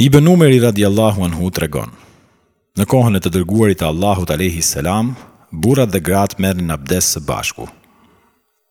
I benumeri radi Allahu anhu të regon. Në kohën e të dërguarit Allahu të lehi selam, burat dhe gratë merë në abdes së bashku.